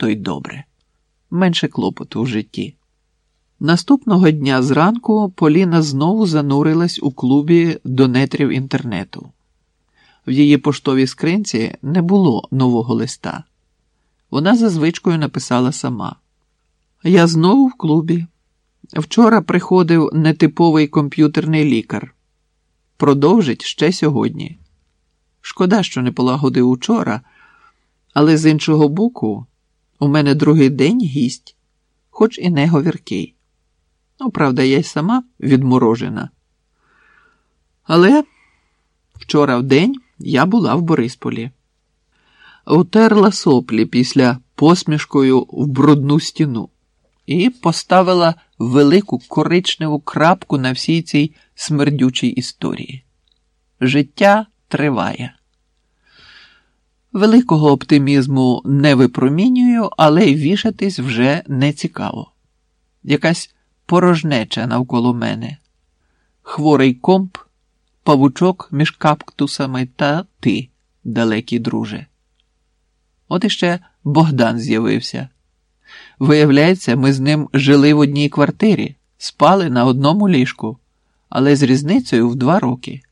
то й добре, менше клопоту в житті. Наступного дня зранку Поліна знову занурилась у клубі до нетрів інтернету. В її поштовій скринці не було нового листа. Вона за звичкою написала сама: Я знову в клубі. Вчора приходив нетиповий комп'ютерний лікар. Продовжить ще сьогодні. Шкода, що не полагодив учора, але з іншого боку, у мене другий день гість, хоч і не говіркий. Ну, правда, я й сама відморожена. Але вчора в день я була в Борисполі, утерла соплі після посмішкою в брудну стіну і поставила велику коричневу крапку на всій цій смердючій історії. Життя триває. Великого оптимізму не випромінюю, але й вішатись вже не цікаво. Якась порожнеча навколо мене, хворий комп, павучок між каптусами та ти, далекий друже. От іще Богдан з'явився. Виявляється, ми з ним жили в одній квартирі, спали на одному ліжку, але з різницею в два роки.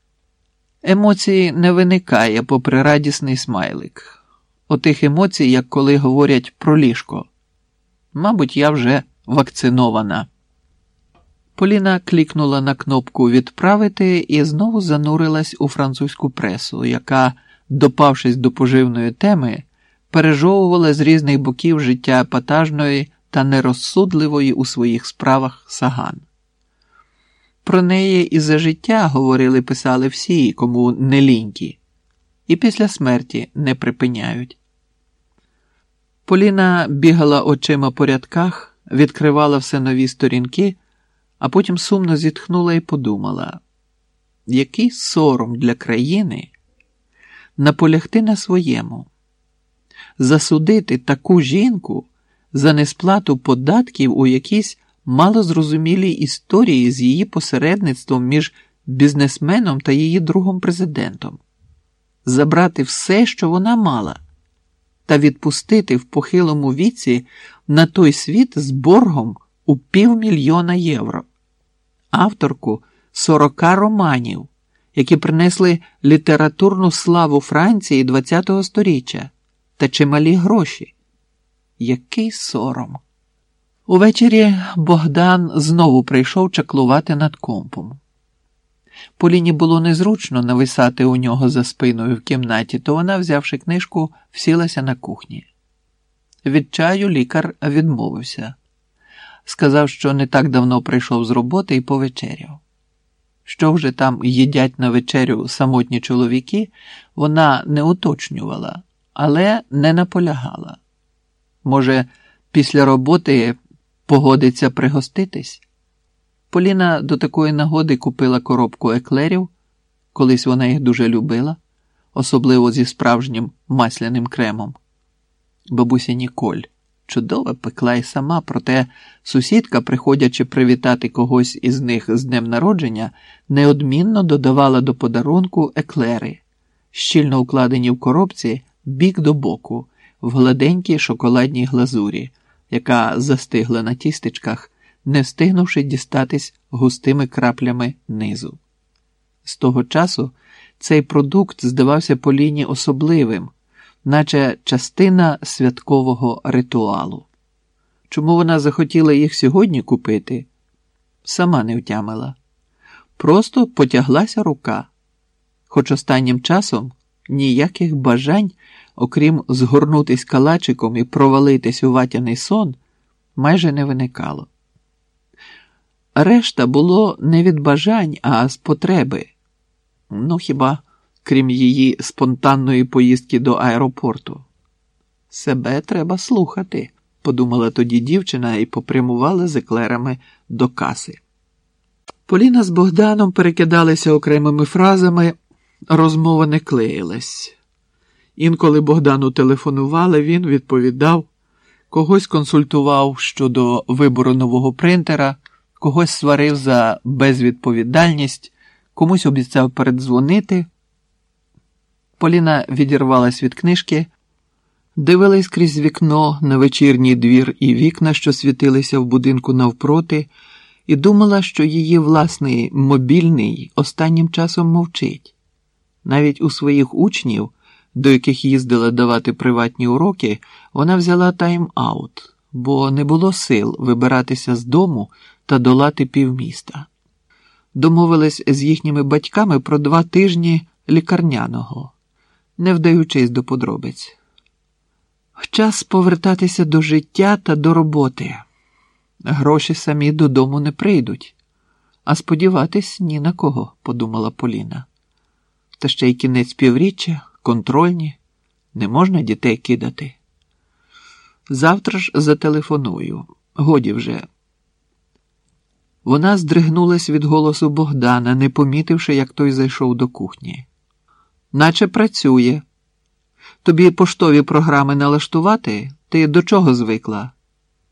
Емоції не виникає попри радісний смайлик. Отих емоцій, як коли говорять про ліжко. Мабуть, я вже вакцинована. Поліна клікнула на кнопку Відправити і знову занурилась у французьку пресу, яка, допавшись до поживної теми, пережовувала з різних боків життя епатажної та нерозсудливої у своїх справах саган. Про неї і за життя говорили, писали всі, кому не лінькі, і після смерті не припиняють. Поліна бігала очима по рядках, відкривала все нові сторінки, а потім сумно зітхнула і подумала, який сором для країни наполягти на своєму, засудити таку жінку за несплату податків у якійсь малозрозумілій історії з її посередництвом між бізнесменом та її другом президентом, забрати все, що вона мала, та відпустити в похилому віці на той світ з боргом у півмільйона євро, авторку 40 романів, які принесли літературну славу Франції ХХ століття та чималі гроші. Який сором! Увечері Богдан знову прийшов чаклувати над компом. Поліні було незручно нависати у нього за спиною в кімнаті, то вона, взявши книжку, всілася на кухні. Від чаю лікар відмовився. Сказав, що не так давно прийшов з роботи і повечеряв. Що вже там їдять на вечерю самотні чоловіки, вона не уточнювала, але не наполягала. Може, після роботи погодиться пригоститись? Поліна до такої нагоди купила коробку еклерів, колись вона їх дуже любила, особливо зі справжнім масляним кремом. Бабуся Ніколь чудово пекла й сама, проте сусідка, приходячи привітати когось із них з днем народження, неодмінно додавала до подарунку еклери, щільно укладені в коробці бік до боку, в гладенькій шоколадній глазурі, яка застигла на тістечках, не встигнувши дістатись густими краплями низу. З того часу цей продукт здавався Поліні особливим наче частина святкового ритуалу. Чому вона захотіла їх сьогодні купити? Сама не втямила. Просто потяглася рука, хоч останнім часом ніяких бажань, окрім згорнутись калачиком і провалитись у ватяний сон, майже не виникало. Решта було не від бажань, а з потреби. Ну, хіба крім її спонтанної поїздки до аеропорту. Себе треба слухати, подумала тоді дівчина і попрямувала з еклерами до каси. Поліна з Богданом перекидалися окремими фразами, розмова не клеїлась. Інколи Богдану телефонували, він відповідав, когось консультував щодо вибору нового принтера, когось сварив за безвідповідальність, комусь обіцяв передзвонити. Поліна відірвалась від книжки, Дивилась крізь вікно на вечірній двір і вікна, що світилися в будинку навпроти, і думала, що її власний мобільний останнім часом мовчить. Навіть у своїх учнів, до яких їздила давати приватні уроки, вона взяла тайм-аут, бо не було сил вибиратися з дому та долати півміста. Домовилась з їхніми батьками про два тижні лікарняного, не вдаючись до подробиць. Час повертатися до життя та до роботи. Гроші самі додому не прийдуть, а сподіватись ні на кого, подумала Поліна. Та ще й кінець півріччя, контрольні, не можна дітей кидати. Завтра ж зателефоную, годі вже. Вона здригнулась від голосу Богдана, не помітивши, як той зайшов до кухні. Наче працює. Тобі поштові програми налаштувати? Ти до чого звикла?